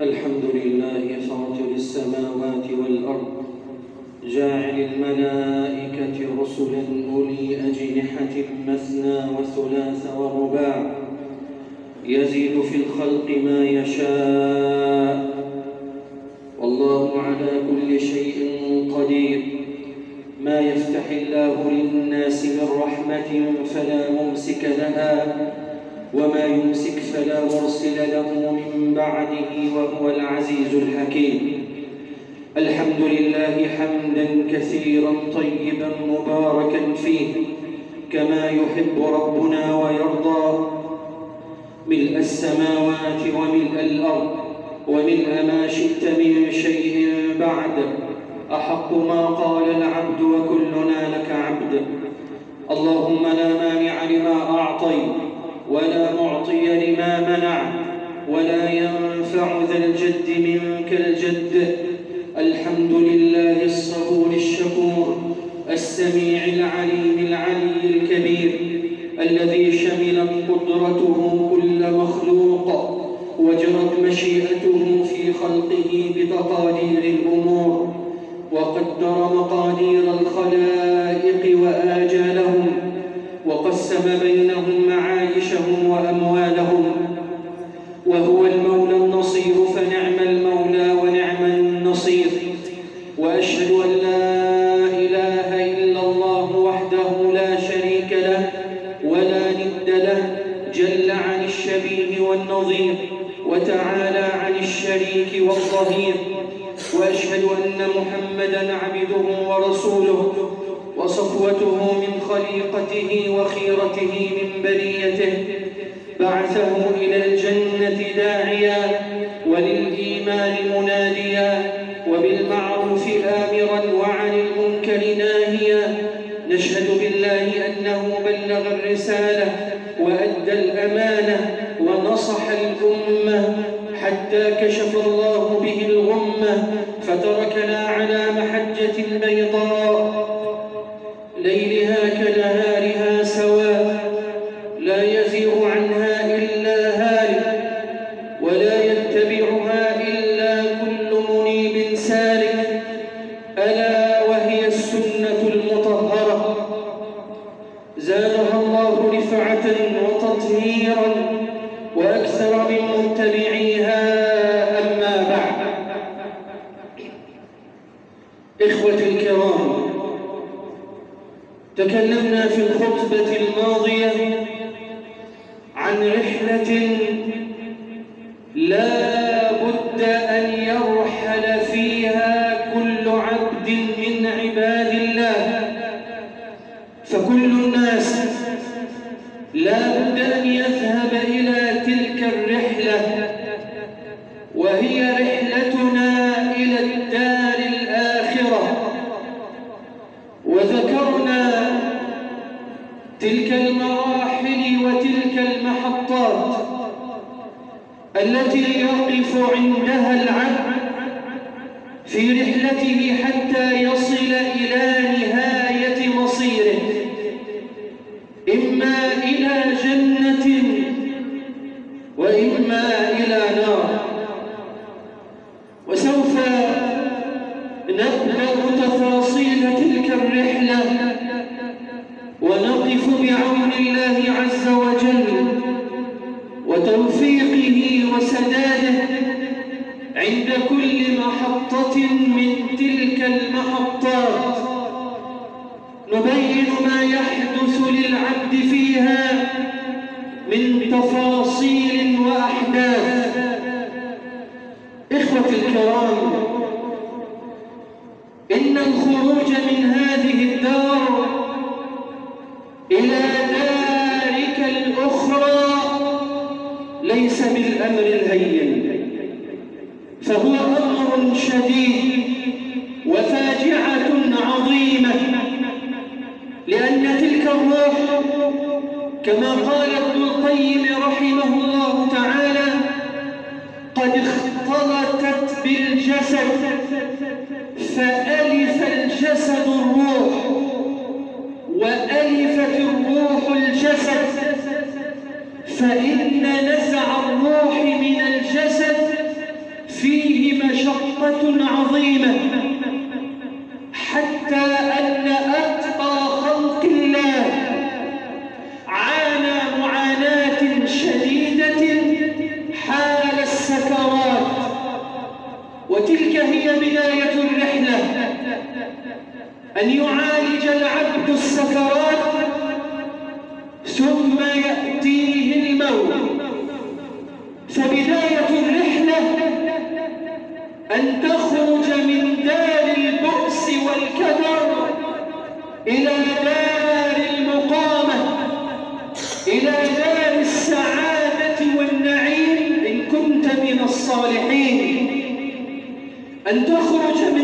الحمد لله فاطر السماوات والأرض جاعل الملائكة رسلا أولي أجنحة مثنى وثلاث ورباع يزيد في الخلق ما يشاء. والله على كل شيء قدير. ما يفتح الله للناس من رحمة فلا ممسك لها وما يمسك فلا مرسل له من بعده وهو العزيز الحكيم. الحمد لله حمدا كثيرا طيبا مباركا فيه كما يحب ربنا ويرضى. ملء السماوات وملء الأرض وملء ما شئت من شيء بعد. أحق ما قال العبد وكلنا لك عبد. اللهم لا مانع لما أعطيت. ولا معطي لما منع ولا ينفع ذا الجد منك الجد. الحمد لله الصبور الشكور السميع العليم العلي الكبير الذي شملت قدرته كل مخلوق وجرت مشيئته في خلقه بتقادير الأمور وقدر مقادير الخلائق وآجالهم وقسم بينهم معايشهم وأموالهم وهو المولى النصير فنعم المولى ونعم النصير. وأشهد أن لا إله إلا الله وحده لا شريك له ولا ند له جل عن الشبيه والنظير وتعالى عن الشريك والظهير. وأشهد أن محمدا عبده ورسوله وصفوته من خليقته وخيرته من بريته. بعثه إلى الجنة وتطهيرا وأكثر من متبعيها أما بعد. إخوتي الكرام تكلمنا في الخطبة الماضية عن رحلة لا بد أن يرحل فيها كل عبد من عباد الله فكل الناس لا بد أن يذهب إلى تلك الرحلة وهي رحلتنا إلى الدار الآخرة وذكرنا تلك المراحل وتلك المحطات التي يقف عندها العبد في رحلته حتى يصل إلى نهاية مصيره إما إلى جنة وإما إلى نار وسوف نبدأ تفاصيل تلك الرحلة ونقف بعون الله عز وجل وتوفيقه وسداده عند كل محطة من تلك المحطات. نبين ما يحدث للعبد فيها من تفاصيل وأحداث. إخوة الكرام إن الخروج أن يعالج العبد السفرات ثم يأتيه الموت. فبداية الرحلة أن تخرج من دار البؤس والكدر إلى دار المقامة إلى دار السعادة والنعيم إن كنت من الصالحين. أن تخرج من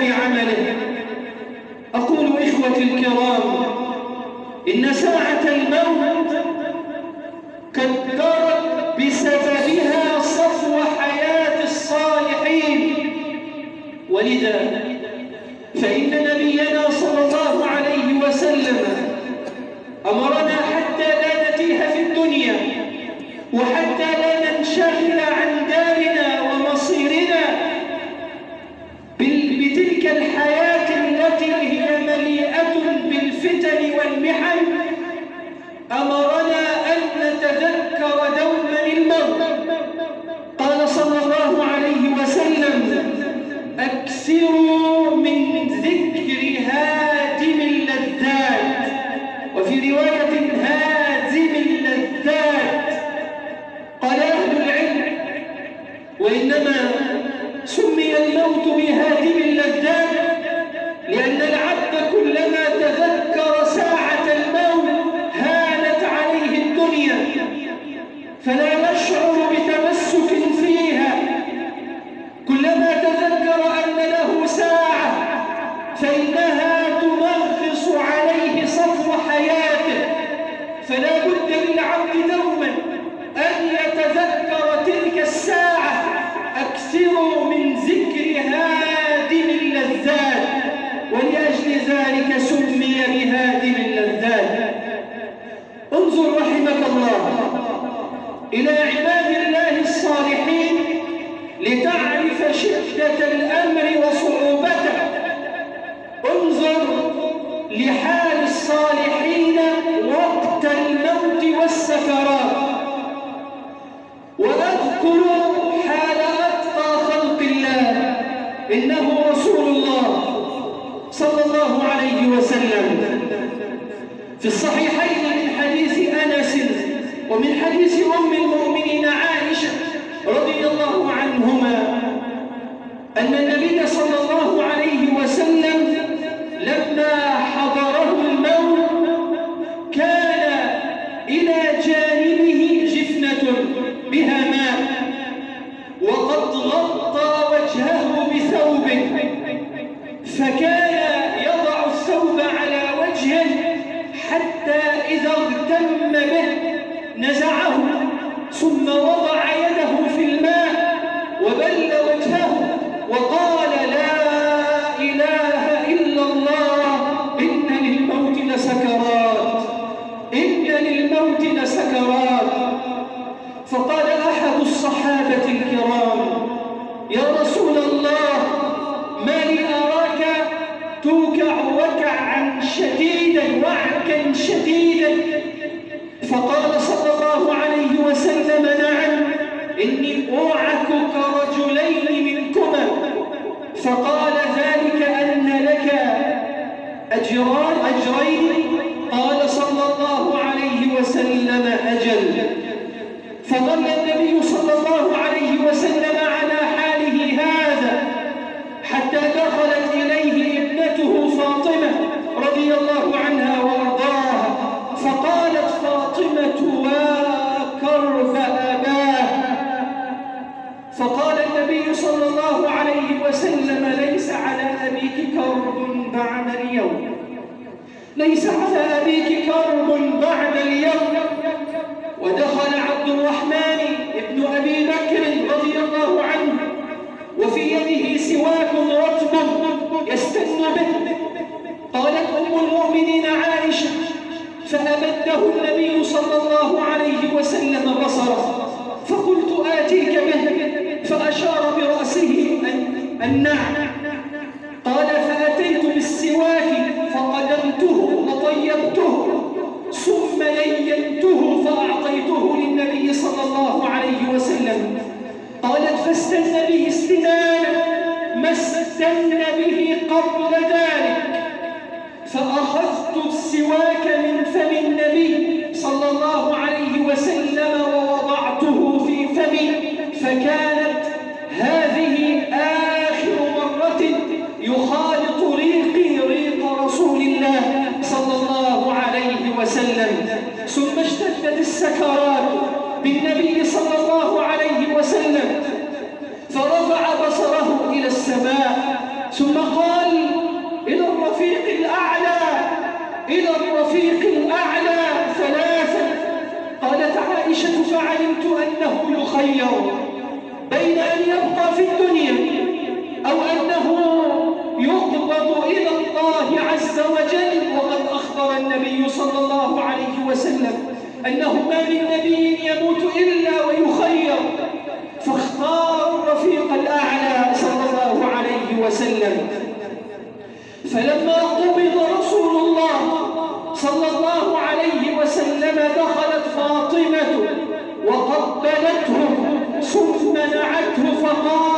حسب عمله. أقول إخوة الكرام إن ساعة الموت كدرت بسببها صفو حياة الصالحين. ولذا سمي بهادم اللذات. فمده النبي صلى الله عليه وسلم بصره فقلت آتيك به فأشار برأسه النعم قال فأتيت بالسواك فقدمته وطيبته ثم لينته فأعطيته للنبي صلى الله عليه وسلم. قالت فاستن به استنانا ما استن به قبل ذلك. فأخذت السواك وسلم. فلما قبض رسول الله صلى الله عليه وسلم دخلت فاطمة وقبلته ثم منعته فقال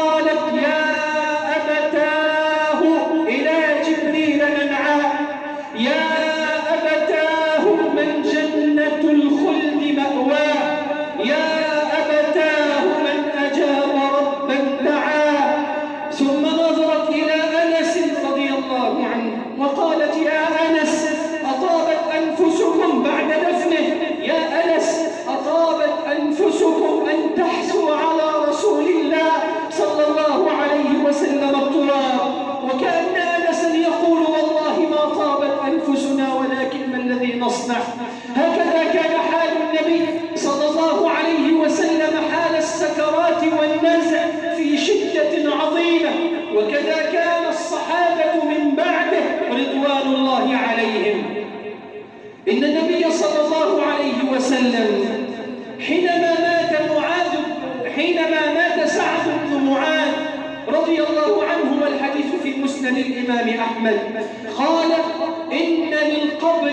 القبر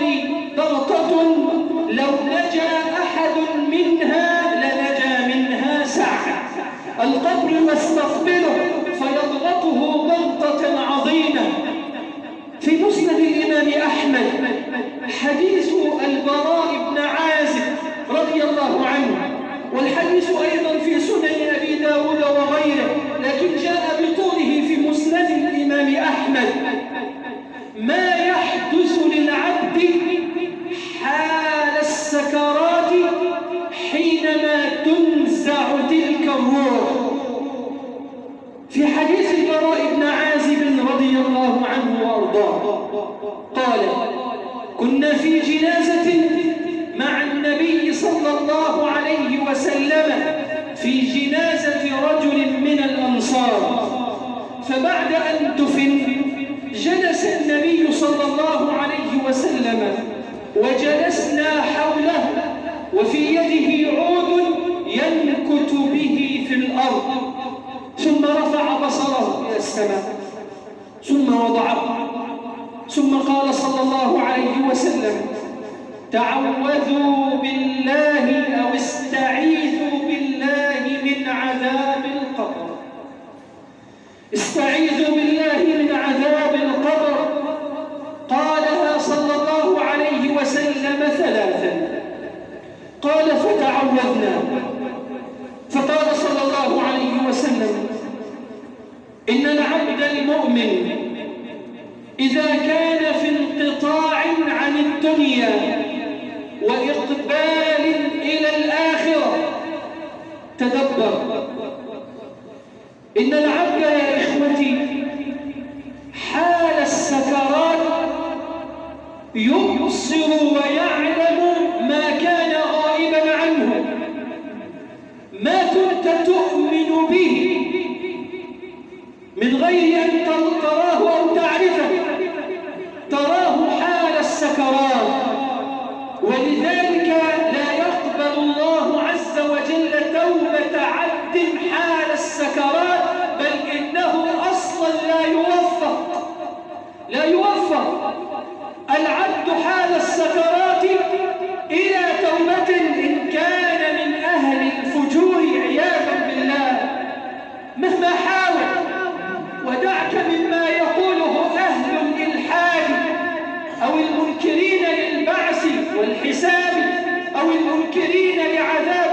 ضغطة لو نجا أحد منها لنجا منها سعد. القبر واستغفر والحساب أو المنكرين لعذاب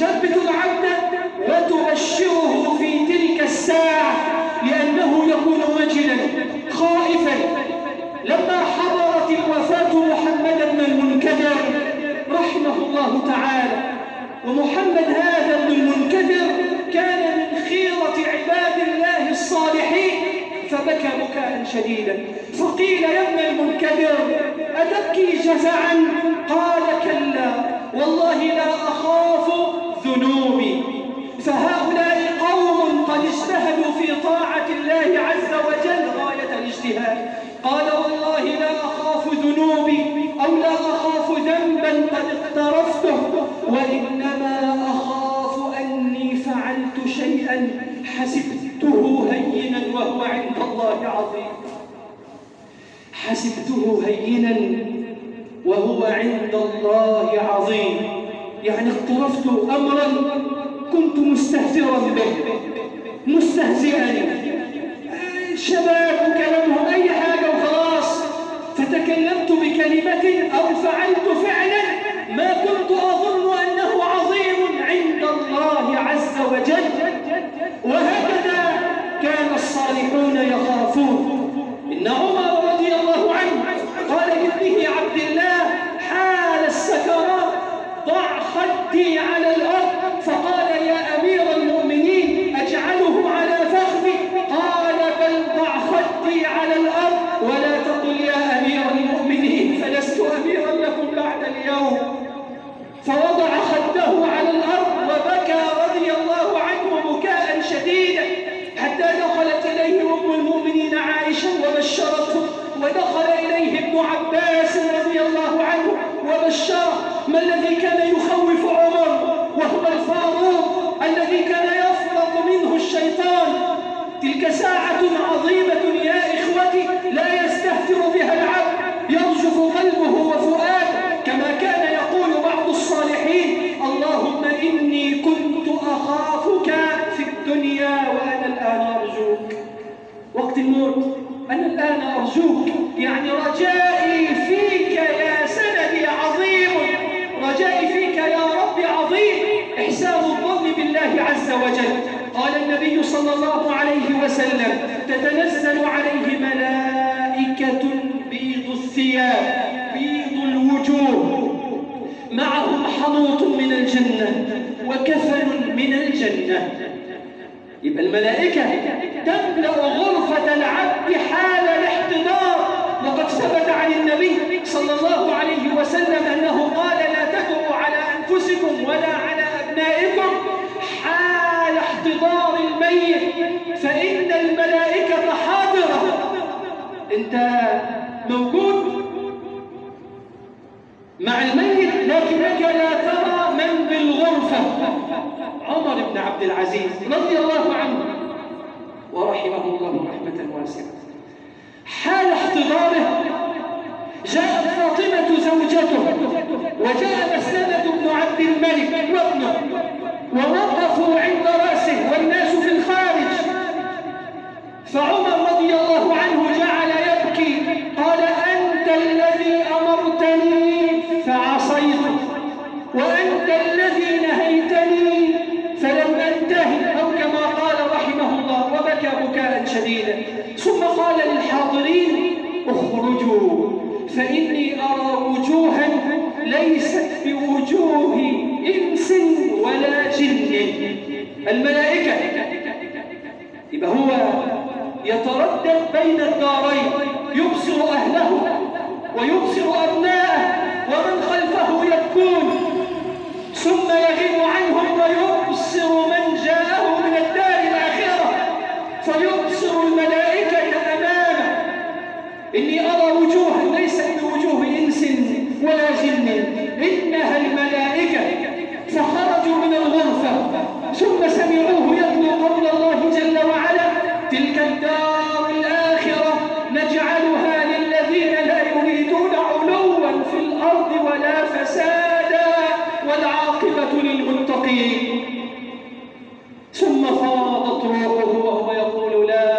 تثبت العبد فتبشره في تلك الساعة لأنه يكون مجدا. حنوط من الجنة وكفن من الجنة. يبقى الملائكة تملأ غرفة العبد حال الاحتضار. وقد ثبت عن النبي صلى الله عليه وسلم العزيز رضي الله عنه ورحمه الله رحمة واسعة حال احتضاره جاءت فاطمة زوجته وجاء مسلمة بن عبد الملك وابنه ووقفوا عند رأسه والناس في الخارج فعمر رضي الله عنه جعل يبكي قال أنت الذي أمرتني فعصيت وأنت الذي نهيتني فلم أنتهي أو كما قال رحمه الله وبكى بكاء شديدا ثم قال للحاضرين اخرجوا فإني أرى وجوها ليست بوجوه إنس الملائكة. يبقى هو يتردد بين الدارين يبصر أهله ويبصر أبناءه ومن خلفه يبكون ثم يغيب عنهم ويبصر من جاءه من الدار الآخرة فيبصر الملائكة أمامه. إني أرى وجوها ليست بوجوه إنس ولا جن. إنها الملائكة فخرجوا من الغرفة. ثم سمعوه يتلو قول الله جل وعلا. تلك الدار الآخرة نجعلها للذين لا يريدون علوا في الأرض ولا فسادا والعاقبة للمتقين. ثم فاضت روحه وهو يقول لا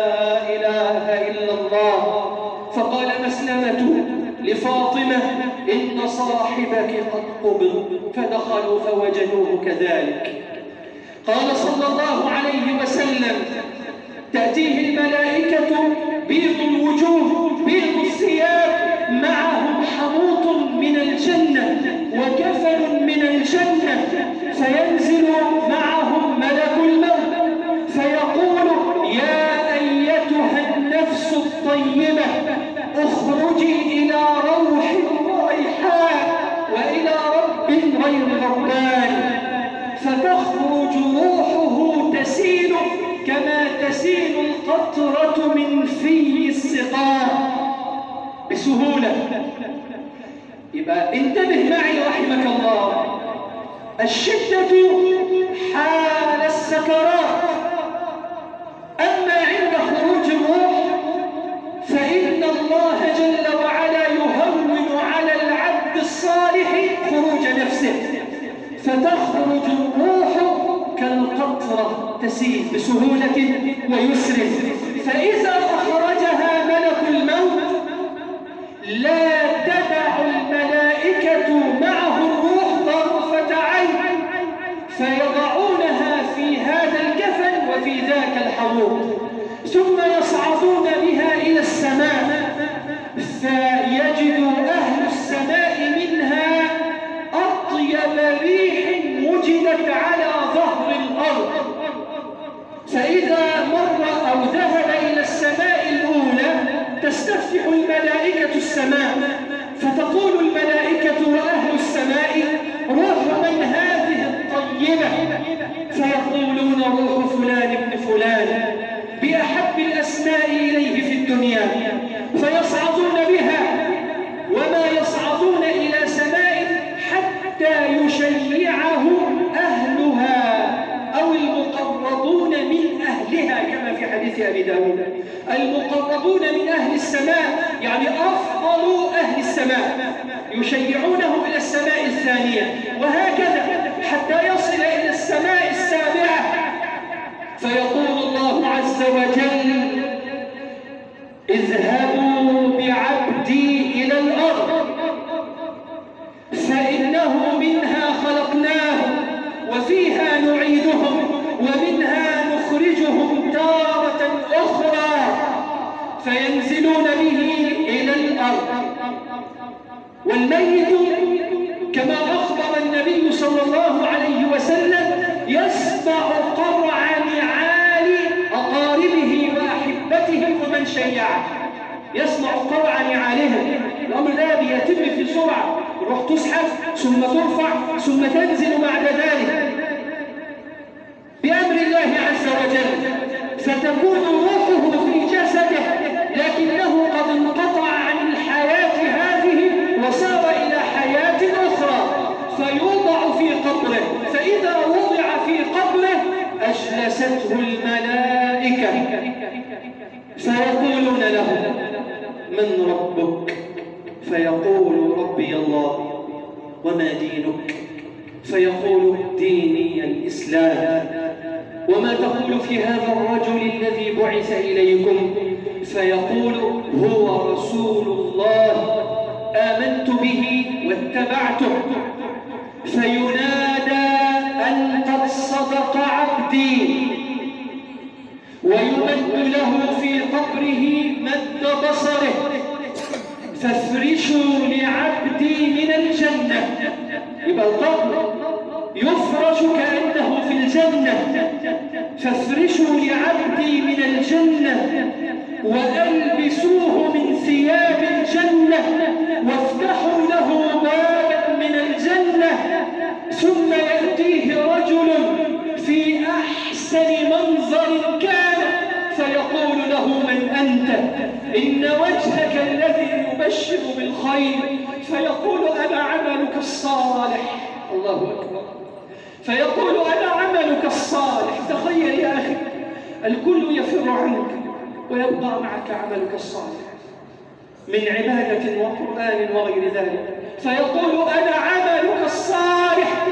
إله إلا الله. فقال مسلمة لفاطمة إن صاحبك قد قبض فدخلوا فوجدوه كذلك. قال صلى الله عليه وسلم تأتيه الملائكة بيض الوجوه بيض الثياب معهم حنوط من الجنة وكفن من الجنة فينزل معهم ملك الموت فيقول يا أيتها النفس الطيبة اخرجي يبقى انتبه معي رحمك الله. الشدة حال السكرات. أما عند خروج الروح فإن الله جل وعلا يهون على العبد الصالح خروج نفسه. فتخرج الروح كالقطرة تسيل بسهولة ويسر. فإذا أخرجها ملك الموت لا الحروب ثم يصعدون بها إلى السماء فيجد أهل السماء منها أطيب ريح وجدت على ظهر الأرض. فإذا مر أو ذهب إلى السماء الأولى تستفتح الملائكة السماء. فتقول الملائكة وأهل السماء روح من هذه الطيبة؟ فيقولون روح بالأسماء إليه في الدنيا فيصعدون بها وما يصعدون إلى سماء حتى يشيعه أهلها أو المقربون من أهلها كما في حديث أبي داود. المقربون من أهل السماء يعني أفضل أهل السماء يشيعونه إلى السماء الثانية. وهكذا حتى يصل إلى السماء السابعة. فيقول الله عز وجل فيقول أنا عملك الصالح تخيل يا أخي الكل يفر عنك ويبقى معك عملك الصالح من عبادة وقرآن وغير ذلك. فيقول أنا عملك الصالح.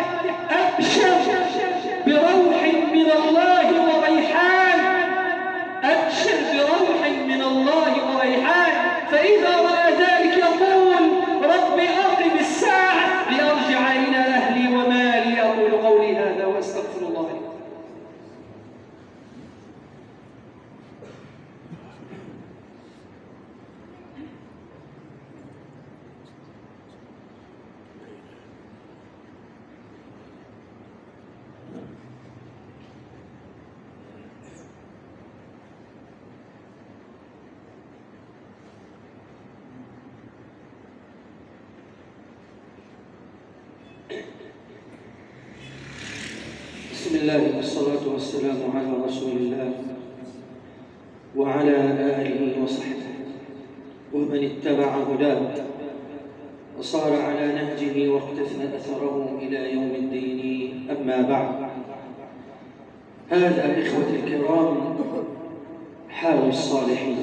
الصالحين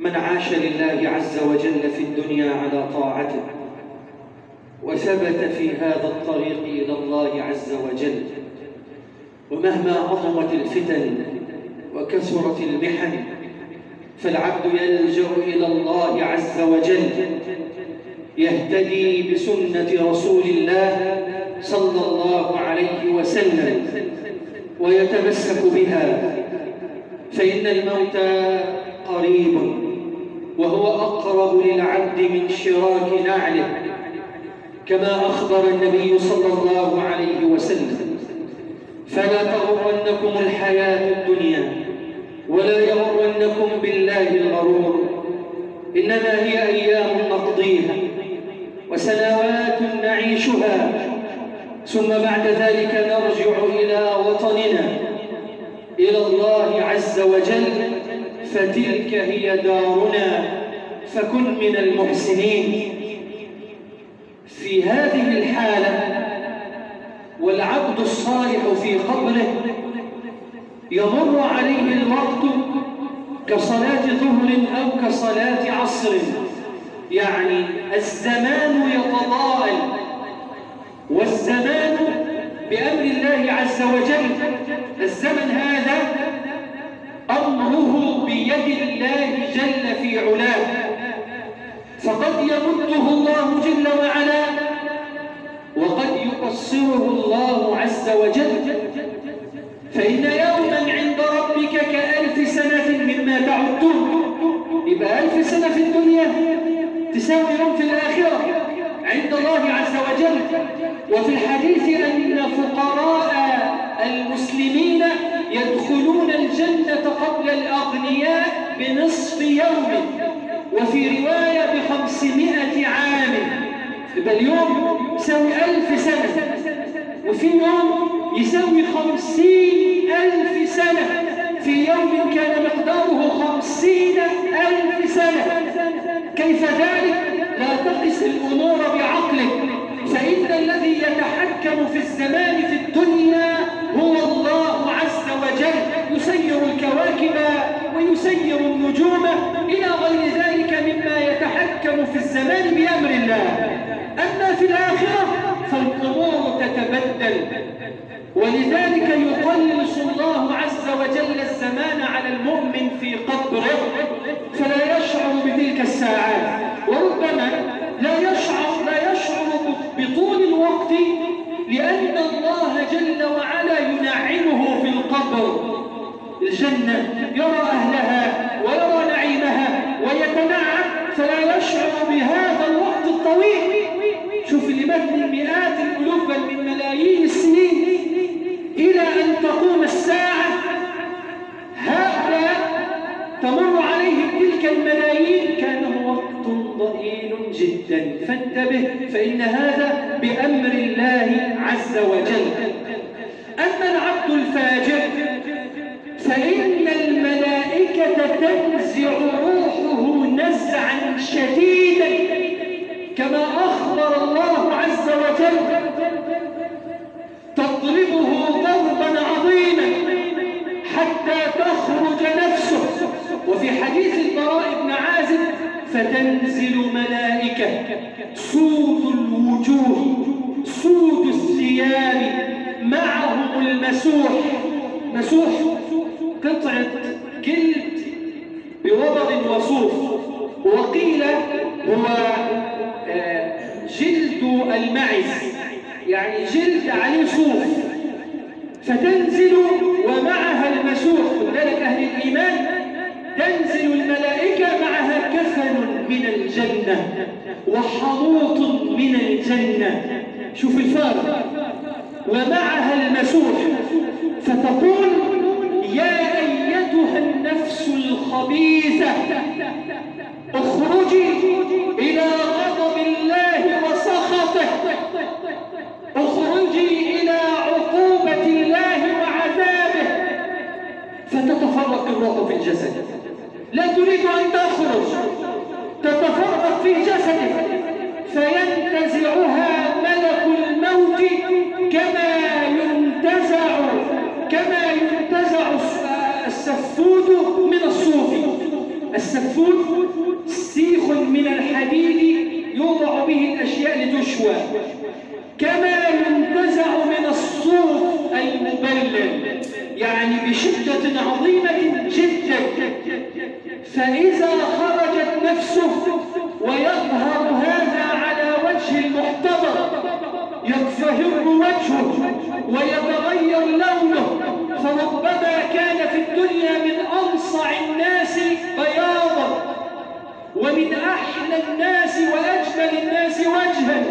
من عاش لله عز وجل في الدنيا على طاعته وثبت في هذا الطريق إلى الله عز وجل ومهما عظمت الفتن وكثرت المحن فالعبد يلجأ إلى الله عز وجل يهتدي بسنة رسول الله صلى الله عليه وسلم ويتمسك بها فإن الموت قريب وهو أقرب للعبد من شراك نعله كما أخبر النبي صلى الله عليه وسلم. فلا تغرنكم الحياة الدنيا ولا يغرنكم بالله الغرور إنما هي أيام نقضيها وسنوات نعيشها ثم بعد ذلك نرجع إلى وطننا. إلى الله عز وجل فتلك هي دارنا فكن من المحسنين. في هذه الحالة والعبد الصالح في قبره يمر عليه الوقت كصلاة ظهر أو كصلاة عصر. يعني الزمان يتضاءل والزمان بأمر الله عز وجل الزمن هذا بيد الله جل في علاه. فقد يمده الله جل وعلا وقد يقصره الله عز وجل. فإن يوما عند ربك كألف سنة مما تعدون. يبقى ألف سنة في الدنيا تساوي يوم في الآخرة عند الله عز وجل. وفي الحديث أن فقراء المسلمين يدخلون الجنة قبل الأغنياء بنصف يوم وفي رواية بخمسمائة عام. يبقى اليوم يساوي ألف سنة وفي يوم يساوي خمسين ألف سنة. في يوم كان مقداره خمسين ألف سنة. كيف ذلك؟ لا تقس الأمور بعقلك. فإن الذي يتحكم في الزمان في الدنيا وجل يسير الكواكب ويسير النجوم إلى غير ذلك مما يتحكم في الزمان بأمر الله. أما في الآخرة فالأمور تتبدل. ولذلك يقلص الله عز وجل الزمان على المؤمن في قبره فلا يشعر بتلك الساعات وربما لا يشعر لا يشعر بطول الوقت لأن الله جل وعلا ينعمه في القبر الجنة يعني جلد عليه صوف فتنزل ومعها المسوح ذلك أهل الإيمان. تنزل الملائكة معها كفن من الجنة وحنوط من الجنة. شوف الفارق ومعها المسوح فتقول يا أيتها النفس الخبيثة اخرجي الناس وأجمل الناس وجها.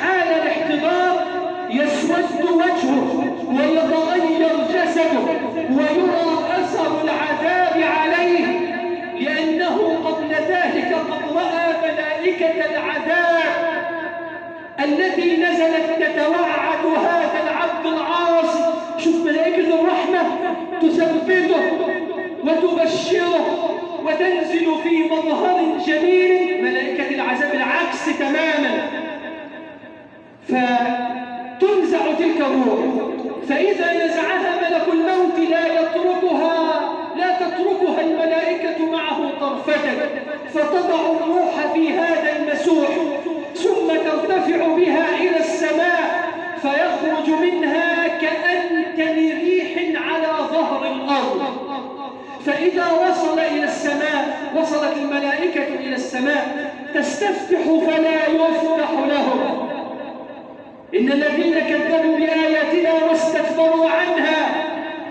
حال الاحتضار يسود وجهه ويتغير جسده ويرى أثر العذاب عليه لأنه قبل ذلك قد رأى ملائكة العذاب التي نزلت تتوعد هذا العبد العاصي. شوف ملائكة الرحمة تثبته وتبشره. وتنزل في مظهر جميل ملائكة العذاب العكس تماما. فتنزع تلك الروح. فإذا نزعها ملك الموت لا يتركها لا تتركها الملائكة معه طرفة. فتضع الروح في هذا المسوح ثم ترتفع بها إلى السماء فيخرج منها كأنتن ريح على ظهر الأرض. فإذا وصل إلى السماء وصلت الملائكة إلى السماء تستفتح فلا يفتح لهم. إن الذين كذبوا بآياتنا واستكبروا عنها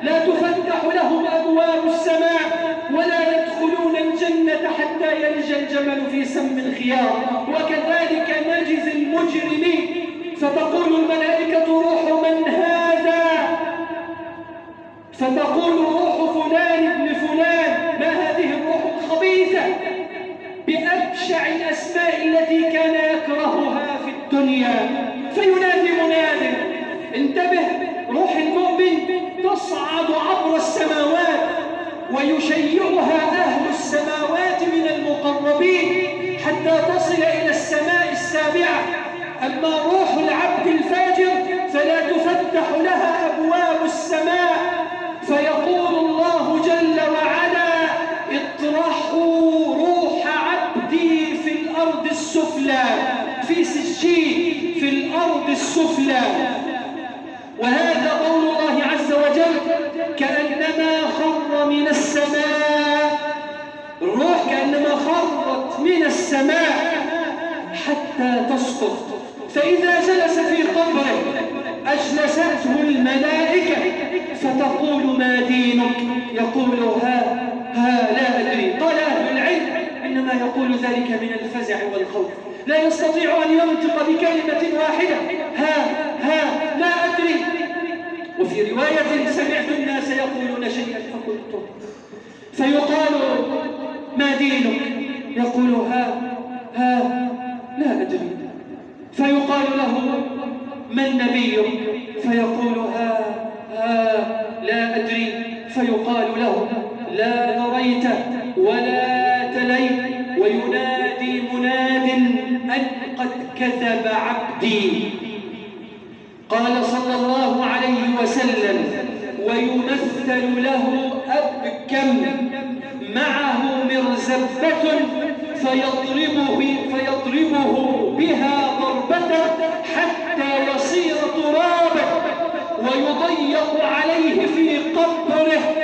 لا تفتح لهم أبواب السماء ولا يدخلون الجنة حتى يلج الجمل في سم الخيار. وكذلك نجزي المجرمين. فتقول الملائكة روح من هذا؟ فتقول روح فلان ما هذه الروح الخبيثة بأبشع الأسماء التي كان يكرهها في الدنيا فينادي مناد انتبه روح المؤمن تصعد عبر السماوات ويشيعها أهل السماوات من المقربين حتى تصل إلى السماء السابعة. أما روح العبد الفاجر فلا تفتح لها الأرض ما دينك؟ يقول ها ها لا أدري. فيقال له من نبيك؟ فيقول ها ها لا أدري فيقال له لا دريت ولا تليت وينادي مناد أن قد كذب عبدي قال صلى الله عليه وسلم ويمثل له أبكم معه مرزبة فيضربه, فيضربه بها ضربة حتى يصير ترابا ويضيق عليه في قبره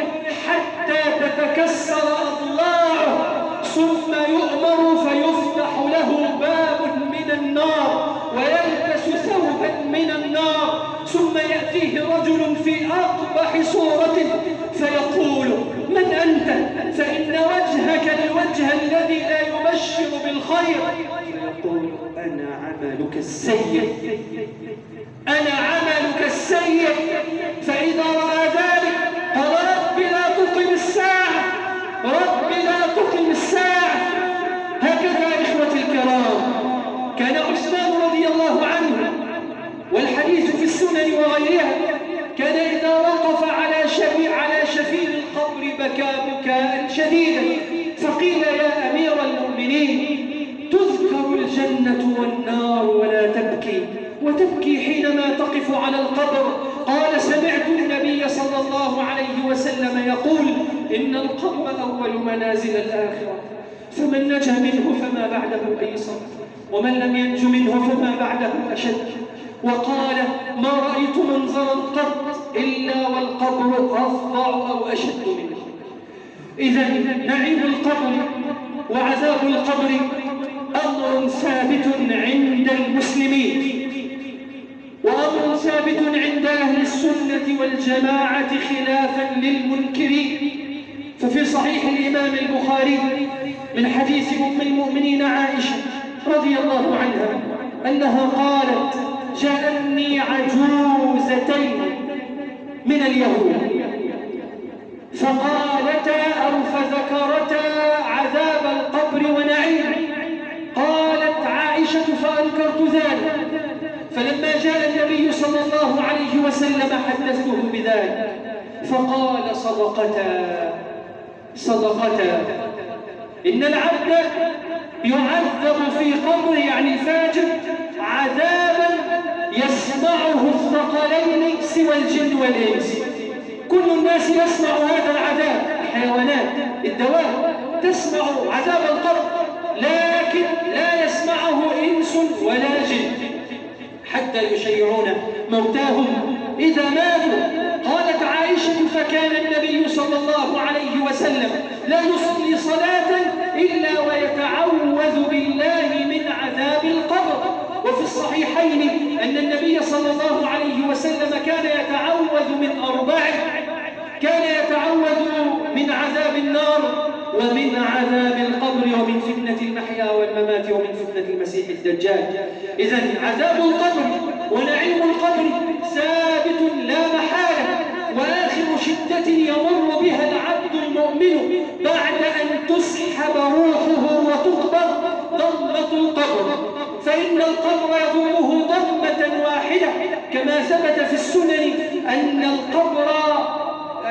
حتى تتكسر أضلاعه ثم يؤمر فيفتح له باب من النار ويلبس ثوبا من النار ثم يأتيه رجل في أقبح صورة فيقول من أنت فإن وجهك الوجه الذي لا يبشر بالخير فيقول أنا عملك السيء أنا عملك السيء فإذا رأى ذلك قال رب لا تقم الساعة رب لا تقم الساعة هكذا إخوتي الكرام كان عثمان رضي الله عنه والحديث في السنن وغيرها كان إذا وقف على شفيع على شفير القبر بكى بكاء شديدا. فقيل يا أمير المؤمنين تذكر الجنة والنار ولا تبكي وتبكي حينما تقف على القبر. قال سمعت النبي صلى الله عليه وسلم يقول إن القبر أول منازل الآخرة فمن نجا منه فما بعده أيسر ومن لم ينج منه فما بعده أشد. وقال ما رأيت منظرا قط إلا والقبر أفظع أو أشد منه. إذا نعيم القبر وعذاب القبر أمر ثابت عند المسلمين وأمر ثابت عند أهل السنة والجماعة خلافا للمنكرين. ففي صحيح الإمام البخاري من حديث أم المؤمنين عائشة رضي الله عنها أنها قالت جاءني عجوزتين من اليهود. فقالتا أو فذكرتا عذاب القبر ونعيم. قالت عائشة فأنكرت ذلك. فلما جاء النبي صلى الله عليه وسلم حدثته بذلك. فقال صدقتا صدقتا. إن العبد يعذب في قبره يعني الفاجر عذابا يسمعه الثقلين سوى الجن والإنس. كل الناس يسمع هذا العذاب. الحيوانات الدواب تسمع عذاب القبر لكن لا يسمعه إنس ولا جن. حتى يشيعون موتاهم. إذا ماتوا قالت عائشة فكان النبي صلى الله عليه وسلم لا يصلي صلاة إلا ويتعوذ بالله من عذاب القبر. وفي الصحيحين أن النبي صلى الله عليه وسلم كان يتعوذ من أربع كان يتعوذ من عذاب النار ومن عذاب القبر ومن فتنة المحيا والممات ومن فتنة المسيح الدجال. إذا عذاب القبر ونعيم القبر ثابت لا محالة وآخر شدة يمر بها العبد المؤمن بعد أن تسحب روحه وتقبض ضمة القبر. فإن القبر يضمه ضمة واحدة كما ثبت في السنن أن القبر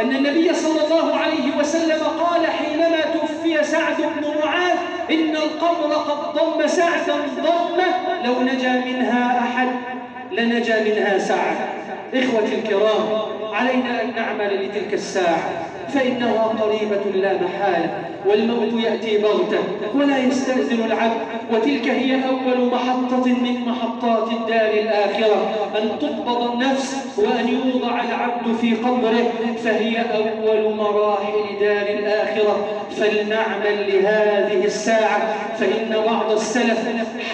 أن النبي صلى الله عليه وسلم قال حينما توفي سعد بن معاذ إن القبر قد ضم سعدا ضمة لو نجا منها أحد لنجا منها سعد. إخوتي الكرام علينا أن نعمل لتلك الساعة. فإنها قريبة لا محالة والموت يأتي بغتة ولا يستأذن العبد. وتلك هي أول محطة من محطات الدار الآخرة أن تقبض النفس وأن يوضع العبد في قبره. فهي أول مراحل دار الآخرة. فلنعمل لهذه الساعة. فإن بعض السلف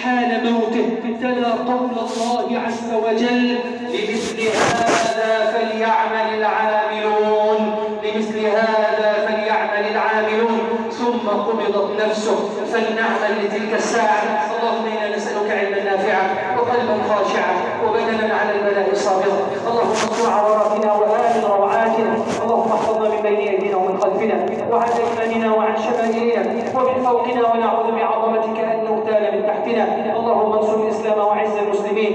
حال موته تلا قول الله عز وجل لمثل هذا فليعمل العاملون قبضت نفسه. فلنعمل لتلك الساعة. اللهم إنا نسألك علما نافعا وقلبا خاشعا وبدنا على البلاء صابرا. اللهم اصنع عوراتنا وآمن روعاتنا. اللهم احفظنا من بين أيدينا ومن خلفنا وعن أيماننا وعن شمائلنا ومن فوقنا. ونعوذ بعظمتك أن نغتال من تحتنا. اللهم انصر الإسلام وعز المسلمين.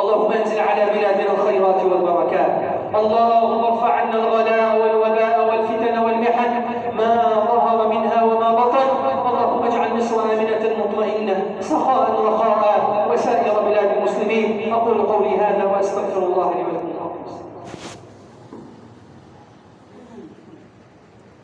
اللهم أنزل على بلادنا الخيرات والبركات. اللهم ارفع عنا الغلاء والوباء والفتن والمحن ما ظهر منها وما بطن اللهم اجعل مصر آمنة مطمئنة سخاء رخاء وسائر بلاد المسلمين. أقول قولي هذا وأستغفر الله لي ولكم.